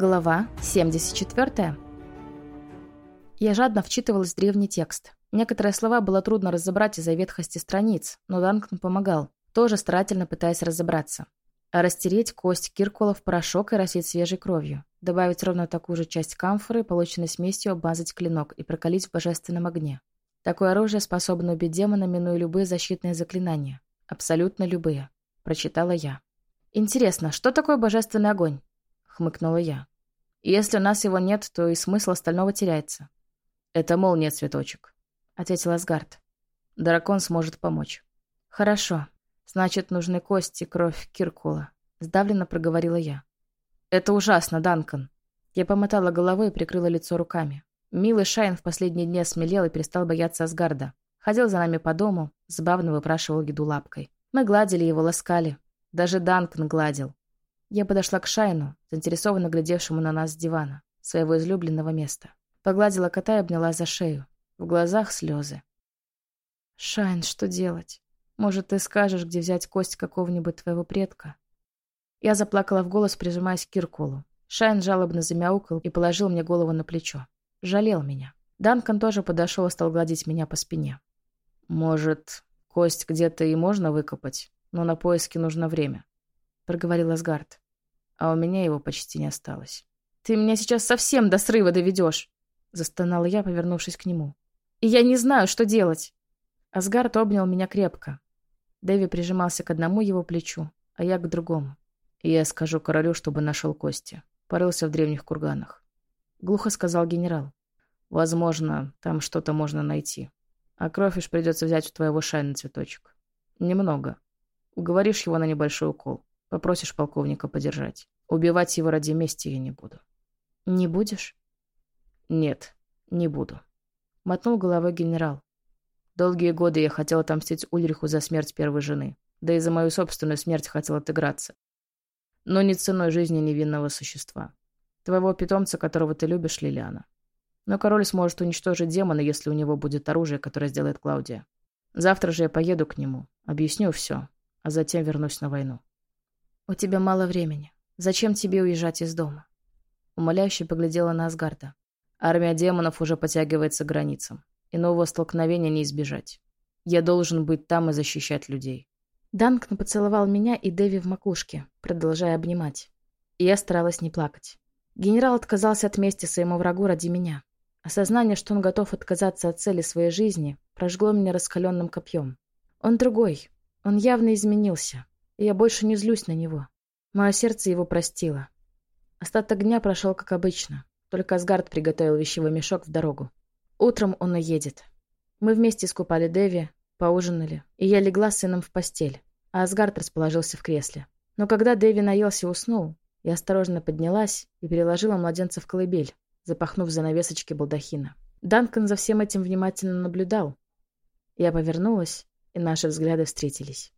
Глава 74. Я жадно вчитывалась в древний текст. Некоторые слова было трудно разобрать из-за ветхости страниц, но Данкн помогал, тоже старательно пытаясь разобраться. А растереть кость Киркула в порошок и росить свежей кровью. Добавить ровно такую же часть камфоры, полученной смесью, обмазать клинок и прокалить в божественном огне. Такое оружие способно убить демона, минуя любые защитные заклинания. Абсолютно любые. Прочитала я. Интересно, что такое божественный огонь? хмыкнула я. «Если у нас его нет, то и смысл остального теряется». «Это молния, цветочек», — ответил Асгард. «Дракон сможет помочь». «Хорошо. Значит, нужны кости, кровь Киркула», — сдавленно проговорила я. «Это ужасно, Данкан». Я помотала головой и прикрыла лицо руками. Милый Шайн в последние дни смелел и перестал бояться Асгарда. Ходил за нами по дому, забавно выпрашивал еду лапкой. Мы гладили его, ласкали. Даже Данкан гладил. Я подошла к Шайну, заинтересованно глядевшему на нас с дивана, своего излюбленного места. Погладила кота и обняла за шею. В глазах слезы. «Шайн, что делать? Может, ты скажешь, где взять кость какого-нибудь твоего предка?» Я заплакала в голос, прижимаясь к Киркулу. Шайн жалобно замяукал и положил мне голову на плечо. Жалел меня. Данкан тоже подошел и стал гладить меня по спине. «Может, кость где-то и можно выкопать, но на поиски нужно время проговорил Асгард. А у меня его почти не осталось. «Ты меня сейчас совсем до срыва доведешь!» Застонала я, повернувшись к нему. «И я не знаю, что делать!» Асгард обнял меня крепко. Дэви прижимался к одному его плечу, а я к другому. И я скажу королю, чтобы нашел кости. Порылся в древних курганах. Глухо сказал генерал. Возможно, там что-то можно найти. А кровь уж придется взять у твоего шайна цветочек. Немного. Уговоришь его на небольшой укол. Попросишь полковника подержать. Убивать его ради мести я не буду. Не будешь? Нет, не буду. Мотнул головой генерал. Долгие годы я хотел отомстить Ульриху за смерть первой жены. Да и за мою собственную смерть хотел отыграться. Но не ценой жизни невинного существа. Твоего питомца, которого ты любишь, Лилиана. Но король сможет уничтожить демона, если у него будет оружие, которое сделает Клаудия. Завтра же я поеду к нему, объясню все, а затем вернусь на войну. «У тебя мало времени. Зачем тебе уезжать из дома?» Умоляюще поглядела на Асгарда. «Армия демонов уже подтягивается к границам. И нового столкновения не избежать. Я должен быть там и защищать людей». Данкн поцеловал меня и Дэви в макушке, продолжая обнимать. И я старалась не плакать. Генерал отказался от мести своему врагу ради меня. Осознание, что он готов отказаться от цели своей жизни, прожгло меня раскаленным копьем. Он другой. Он явно изменился и я больше не злюсь на него. Мое сердце его простило. Остаток дня прошел как обычно, только Асгард приготовил вещевой мешок в дорогу. Утром он уедет. Мы вместе искупали Деви, поужинали, и я легла с сыном в постель, а Асгард расположился в кресле. Но когда Дэви наелся и уснул, я осторожно поднялась и переложила младенца в колыбель, запахнув занавесочки балдахина. Данкан за всем этим внимательно наблюдал. Я повернулась, и наши взгляды встретились.